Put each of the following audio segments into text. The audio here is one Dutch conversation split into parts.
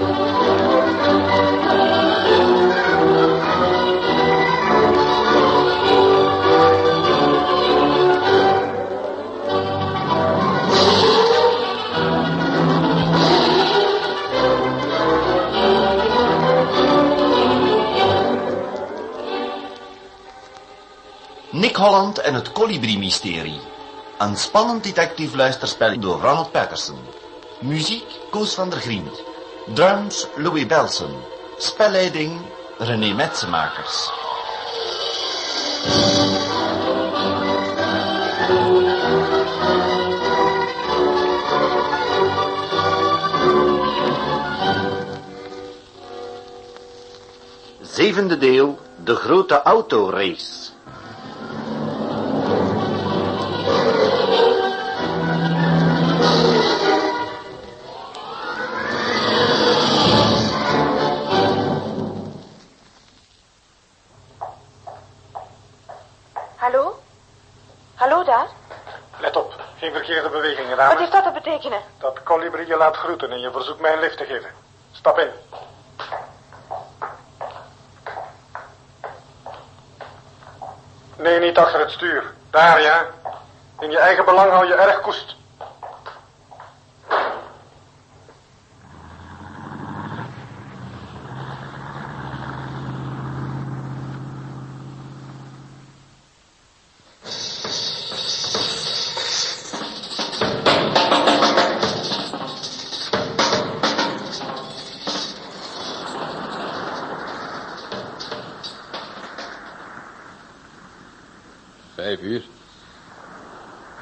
Nick Holland en het Colibri-mysterie. Een spannend detectief luisterspel door Ronald Patterson. Muziek Koos van der Griend. Drums Louis Belson. Spelleiding René Metsenmakers. Zevende deel, de grote autorace. Dat kolibrie je laat groeten en je verzoekt mij een lift te geven. Stap in. Nee, niet achter het stuur. Daar, ja. In je eigen belang hou je erg koest.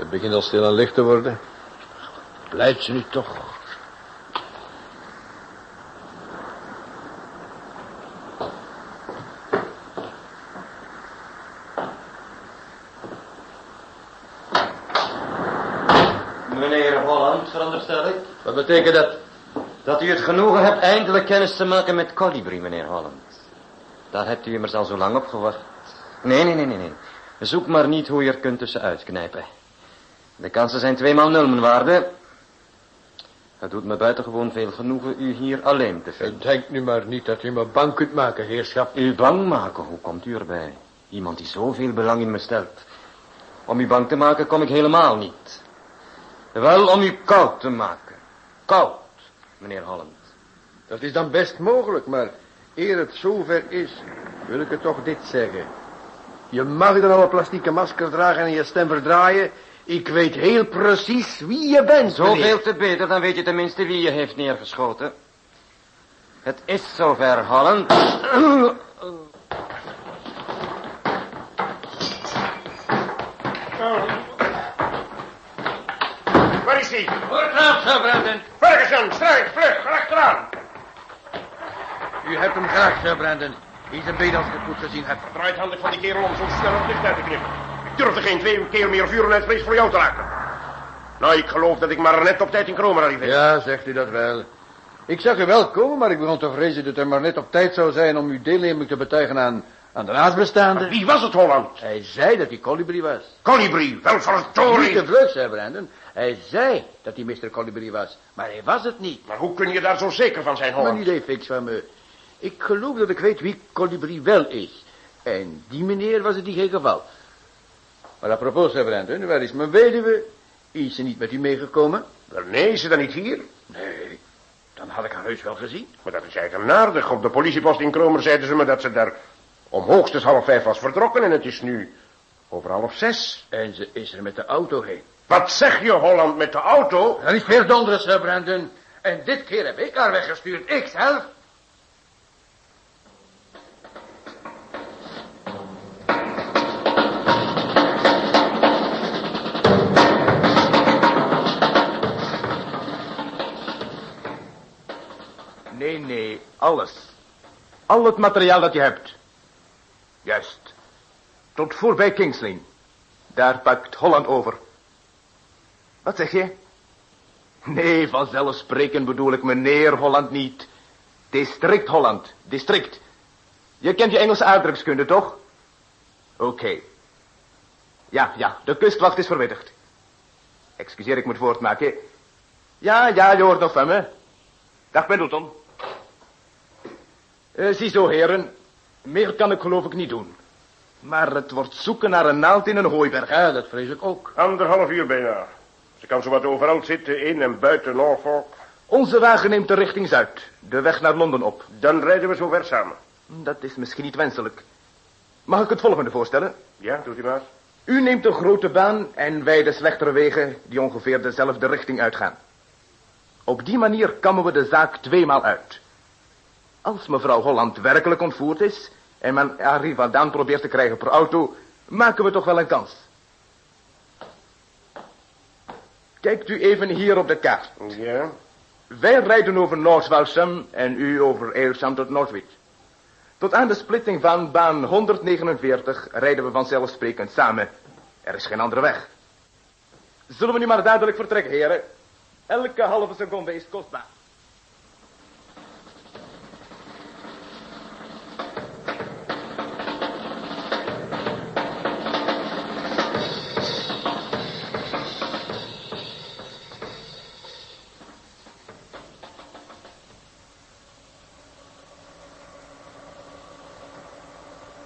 Het begint al stil en licht te worden. Blijft ze nu toch? Meneer Holland, veronderstel ik. Wat betekent dat? Dat u het genoegen hebt eindelijk kennis te maken met Colibri, meneer Holland. Daar hebt u immers al zo lang op gewacht. Nee, nee, nee, nee, nee. Zoek maar niet hoe je er kunt tussenuit knijpen. De kansen zijn tweemaal nul, mijn waarde. Het doet me buitengewoon veel genoegen u hier alleen te vinden. Denk nu maar niet dat u me bang kunt maken, heerschap. U bang maken, hoe komt u erbij? Iemand die zoveel belang in me stelt. Om u bang te maken kom ik helemaal niet. Wel om u koud te maken. Koud, meneer Holland. Dat is dan best mogelijk, maar eer het zover is, wil ik het toch dit zeggen. Je mag dan al een plastieke masker dragen en je stem verdraaien. Ik weet heel precies wie je bent. Zoveel te beter, dan weet je tenminste wie je heeft neergeschoten. Het is zover, Holland. Waar is hij? Voortgaan, Sir Brandon. Ferguson, strijd, vlug, achteraan. U hebt hem graag, Sir Brandon. Hij is een beet als ik het goed gezien heb. Draait handig van die kerel om zo snel het licht uit te knippen. Ik durfde geen twee keer meer vuren uit vrees voor jou te raken. Nou, ik geloof dat ik maar net op tijd in Kromer arriveer. Ja, zegt u dat wel. Ik zag u wel komen, maar ik begon te vrezen dat er maar net op tijd zou zijn om uw deelneming te betuigen aan, aan de naastbestaande. Wie was het, Holland? Hij zei dat hij Colibri was. Colibri, wel Niet te verdorie. vlug, zei Brandon. Hij zei dat hij Mr. Colibri was, maar hij was het niet. Maar hoe kun je daar zo zeker van zijn, Holland? niet idee fix van me. Ik geloof dat ik weet wie Colibri wel is. En die meneer was het in geen geval. Maar apropos, zei Brandon, waar is mijn weduwe? Is ze niet met u meegekomen? Wel, nee, is ze dan niet hier? Nee, dan had ik haar heus wel gezien. Maar dat is eigenaardig. Op de politiepost in Kromer zeiden ze me dat ze daar om hoogstens half vijf was vertrokken en het is nu over half zes. En ze is er met de auto heen. Wat zeg je, Holland, met de auto? Dat is weer donderen, Sir Brandon. En dit keer heb ik haar weggestuurd. Ik Nee, nee, alles. Al het materiaal dat je hebt. Juist. Tot voorbij Kings Lane. Daar pakt Holland over. Wat zeg je? Nee, vanzelfsprekend bedoel ik meneer Holland niet. District Holland, district. Je kent je Engelse uitdrukskunde, toch? Oké. Ja, ja, de kustwacht is verwittigd. Excuseer, ik moet voortmaken. Ja, ja, je hoort nog van me. Dag, Pendleton. Eh, ziezo, heren. Meer kan ik geloof ik niet doen. Maar het wordt zoeken naar een naald in een hooiberg. Ja, dat vrees ik ook. Anderhalf uur bijna. Ze kan zowat overal zitten, in en buiten Norfolk. Onze wagen neemt de richting zuid. De weg naar Londen op. Dan rijden we zo ver samen. Dat is misschien niet wenselijk. Mag ik het volgende voorstellen? Ja, doet u maar. U neemt de grote baan en wij de slechtere wegen die ongeveer dezelfde richting uitgaan. Op die manier kammen we de zaak tweemaal uit. Als mevrouw Holland werkelijk ontvoerd is en men vandaan probeert te krijgen per auto, maken we toch wel een kans. Kijkt u even hier op de kaart. Ja. Wij rijden over North Walsham en u over Aylsham tot Northwich. Tot aan de splitting van baan 149 rijden we vanzelfsprekend samen. Er is geen andere weg. Zullen we nu maar dadelijk vertrekken, heren? Elke halve seconde is kostbaar.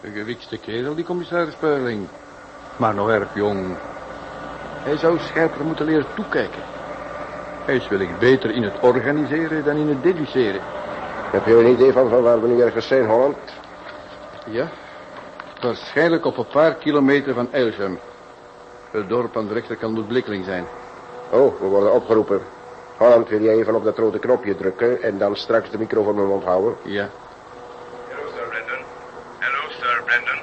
Een gewikste kerel, die commissaris Peurling. Maar nog erg jong. Hij zou scherper moeten leren toekijken. Hij is wellicht beter in het organiseren dan in het deduceren. Heb je een idee van, van waar we nu ergens zijn, Holland? Ja, waarschijnlijk op een paar kilometer van Eilsham. Het dorp aan de rechterkant moet Blikkeling zijn. Oh, we worden opgeroepen. Holland, wil jij even op dat rode knopje drukken en dan straks de micro voor mijn mond houden? Ja. Hallo, Sir Brandon. Hallo, Sir Brandon.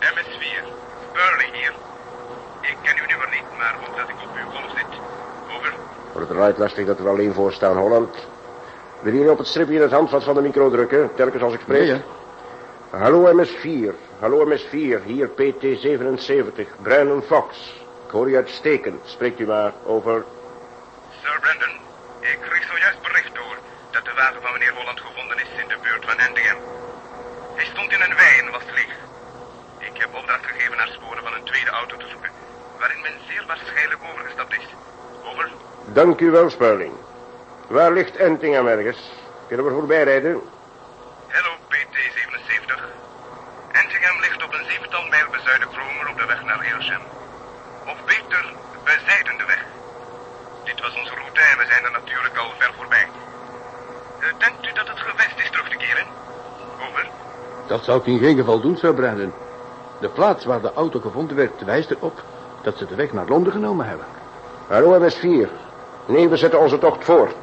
MS4. Burley hier. Ik ken uw nummer niet, maar omdat ik op uw golf zit. Over. Wordt het eruit lastig dat we alleen voor staan, Holland. Wil jullie op het stripje in het handvat van de micro drukken, telkens als ik spreek? Ja, ja. Hallo MS4. Hallo MS4. Hier PT77. Brandon Fox. Ik hoor u uitstekend. Spreekt u maar over... Sir Brandon, ik kreeg zojuist bericht door dat de wagen van meneer Holland gevonden is in de buurt van Endingham. Hij stond in een wei en was leeg. Ik heb opdracht gegeven naar sporen van een tweede auto te zoeken, waarin men zeer waarschijnlijk overgestapt is. Over. Dank u wel, Sperling. Waar ligt Entingham ergens? Kunnen we voorbij rijden? Hallo, PT77. Entingham ligt op een zevental mijl bezuiden Kromer op de weg naar Aylsham. Of beter, bezijden de weg. Dit was onze route en we zijn er natuurlijk al ver voorbij. Eh, denkt u dat het gewest is terug te keren? Over. Dat zou ik in geen geval doen, Sir Brandon. De plaats waar de auto gevonden werd wijst erop dat ze de weg naar Londen genomen hebben. Hallo MS4. Nee, we zetten onze tocht voort.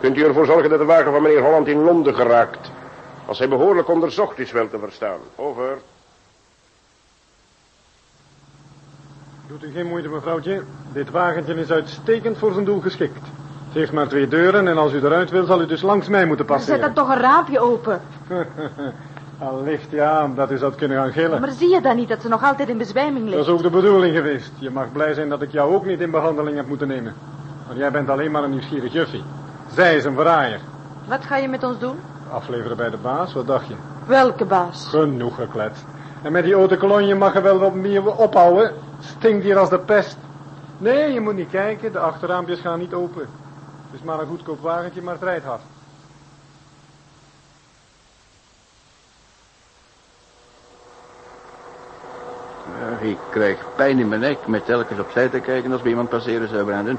Kunt u ervoor zorgen dat de wagen van meneer Holland in Londen geraakt? Als hij behoorlijk onderzocht is wel te verstaan. Over. Doet u geen moeite, mevrouwtje. Dit wagentje is uitstekend voor zijn doel geschikt. Het heeft maar twee deuren en als u eruit wil, zal u dus langs mij moeten Zet passeren. dan toch een raampje open. Allicht ja, omdat u zou kunnen gaan gillen. Maar zie je dan niet dat ze nog altijd in bezwijming Dat ligt? is ook de bedoeling geweest. Je mag blij zijn dat ik jou ook niet in behandeling heb moeten nemen. Want jij bent alleen maar een nieuwsgierig juffie. Zij is een verraaier. Wat ga je met ons doen? Afleveren bij de baas, wat dacht je? Welke baas? Genoeg gekletst. En met die oude kolonje mag je wel wat meer ophouden. Stinkt hier als de pest. Nee, je moet niet kijken. De achterraampjes gaan niet open. Het is maar een goedkoop wagentje, maar het rijdt hard. Ja, ik krijg pijn in mijn nek met telkens opzij te kijken als we iemand passeren, Sir Brandon.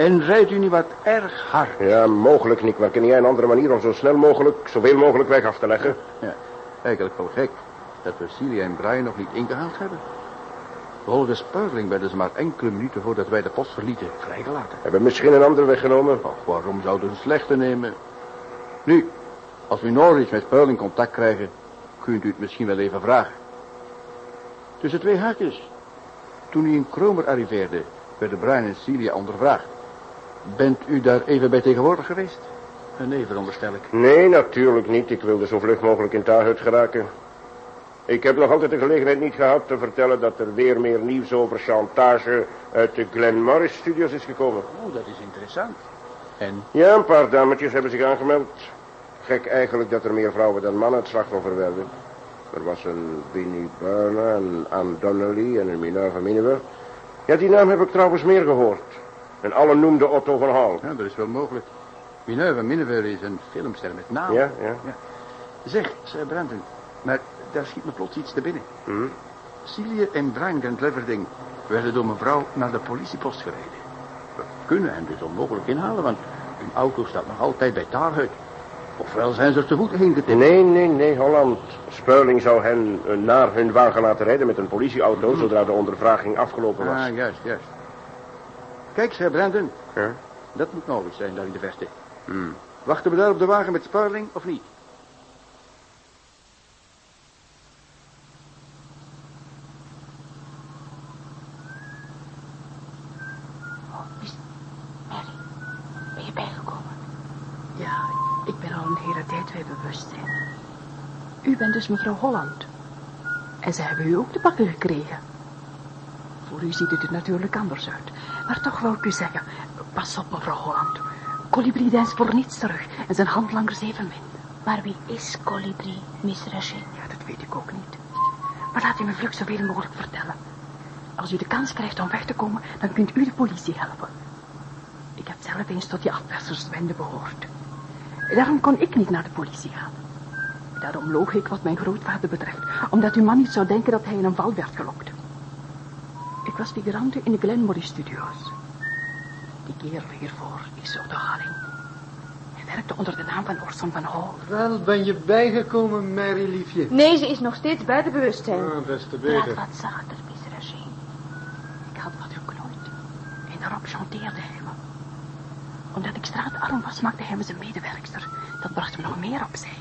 En rijdt u niet wat erg hard? Ja, mogelijk, Nick. Maar ken jij een andere manier om zo snel mogelijk, zoveel mogelijk weg af te leggen? Ja, eigenlijk wel gek dat we Celia en Brian nog niet ingehaald hebben. Volgens Sperling werden ze maar enkele minuten voordat wij de post verlieten vrijgelaten. Hebben we misschien een andere weg genomen? Och, waarom zouden ze een slechte nemen? Nu, als we Norwich met Sperling contact krijgen, kunt u het misschien wel even vragen. Tussen twee haakjes. Toen u in Kromer arriveerde, werden Brian en Celia ondervraagd. Bent u daar even bij tegenwoordig geweest? Nee, veronderstel ik. Nee, natuurlijk niet. Ik wilde zo vlug mogelijk in Taarhut geraken. Ik heb nog altijd de gelegenheid niet gehad te vertellen dat er weer meer nieuws over chantage uit de Glen Morris Studios is gekomen. Oh, dat is interessant. En? Ja, een paar dametjes hebben zich aangemeld. Gek eigenlijk dat er meer vrouwen dan mannen het slachtoffer werden. Er was een Winnie Burner, een Anne Donnelly en een Minerva Miniver. Ja, die naam heb ik trouwens meer gehoord. En alle noemden Otto van Hal. Ja, dat is wel mogelijk. Minerva Miniver is een filmster met naam. Ja, ja. Zeg, Sir Brandon, maar daar schiet me plots iets te binnen. Hm? En Brian en Cleverding werden door mevrouw naar de politiepost gereden. We kunnen hem dus onmogelijk inhalen, want hun auto staat nog altijd bij Tarhuid. Ofwel zijn ze er te voet heen. Nee, nee, nee, Holland. Speuling zou hen eh, naar hun wagen laten rijden met een politieauto... zodra de ondervraging afgelopen was. Ah, juist, juist. Kijk, Sir Brandon, Ja? dat moet nodig zijn daar in de verte. Hm. Wachten we daar op de wagen met Sparling of niet? Mary, ben je bijgekomen? Ja, ik ben al een hele tijd bij bewustzijn. U bent dus mevrouw Holland. En ze hebben u ook te pakken gekregen. U ziet het er natuurlijk anders uit. Maar toch wou ik u zeggen, pas op mevrouw Holland. Colibri deinst voor niets terug en zijn handlangers evenmin. Maar wie is Colibri, Miss Rachet? Ja, dat weet ik ook niet. Maar laat u me vlug zoveel mogelijk vertellen. Als u de kans krijgt om weg te komen, dan kunt u de politie helpen. Ik heb zelf eens tot die afpersersbende behoord. Daarom kon ik niet naar de politie gaan. Daarom loog ik wat mijn grootvader betreft, omdat uw man niet zou denken dat hij in een val werd gelokt. Ik was figurante in de Glenmorry Studios. Die kerel hiervoor is zo de haling. Hij werkte onder de naam van Orson van Hall. Wel, ben je bijgekomen, Mary liefje? Nee, ze is nog steeds buiten bewustzijn. Ah, des te beter. wat zachter, Miss. Ik had wat geknoeid. En daarop chanteerde hij me. Omdat ik straatarm was, maakte hij me zijn medewerkster. Dat bracht hem nog meer opzij.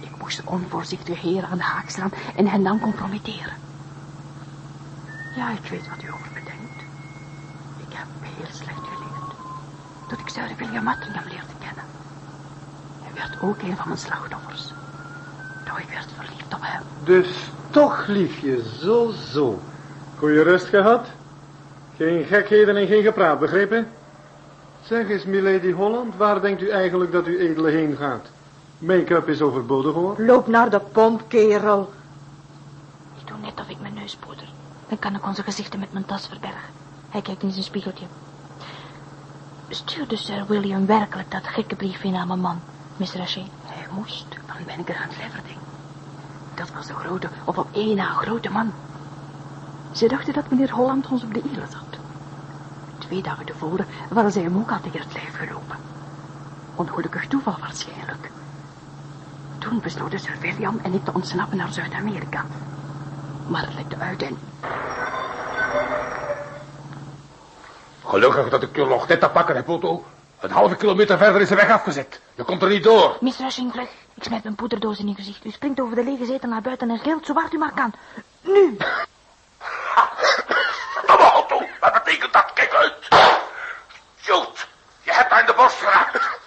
Ik moest de onvoorzichtige heren aan de haak slaan en hen dan compromitteren. Ja, ik weet wat u over me denkt. Ik heb heel slecht geleerd. Toen ik Sir William Mattingham leerde kennen. Hij werd ook een van mijn slachtoffers. Doch ik werd verliefd op hem. Dus toch, liefje, zo, zo. Goeie rust gehad? Geen gekheden en geen gepraat, begrepen? Zeg eens, milady Holland, waar denkt u eigenlijk dat uw edele heen gaat? Make-up is overbodig, hoor. Loop naar de pomp, kerel. Ik doe net of ik mijn neus poeder. Dan kan ik onze gezichten met mijn tas verbergen. Hij kijkt in zijn spiegeltje. Stuurde Sir William werkelijk dat gekke briefje naar mijn man, Miss Rachet? Hij moest, van Benniger aan Cleverding. Dat was de grote, of op één na grote man. Ze dachten dat meneer Holland ons op de hielen zat. Twee dagen tevoren waren zij hem ook al tegen het lijf gelopen. Ongelukkig toeval waarschijnlijk. Toen besloten Sir William en ik te ontsnappen naar Zuid-Amerika. Maar het lekte uit en Gelukkig dat ik je nog net te pakken heb, Otto. Een halve kilometer verder is de weg afgezet. Je komt er niet door. Misrushing, vlug. Ik smijt mijn poederdoos in uw gezicht. U springt over de lege zetel naar buiten en gilt zo hard u maar kan. Nu! Domme Otto, wat betekent dat? Kijk uit! Sjoerd, je hebt aan de borst geraakt.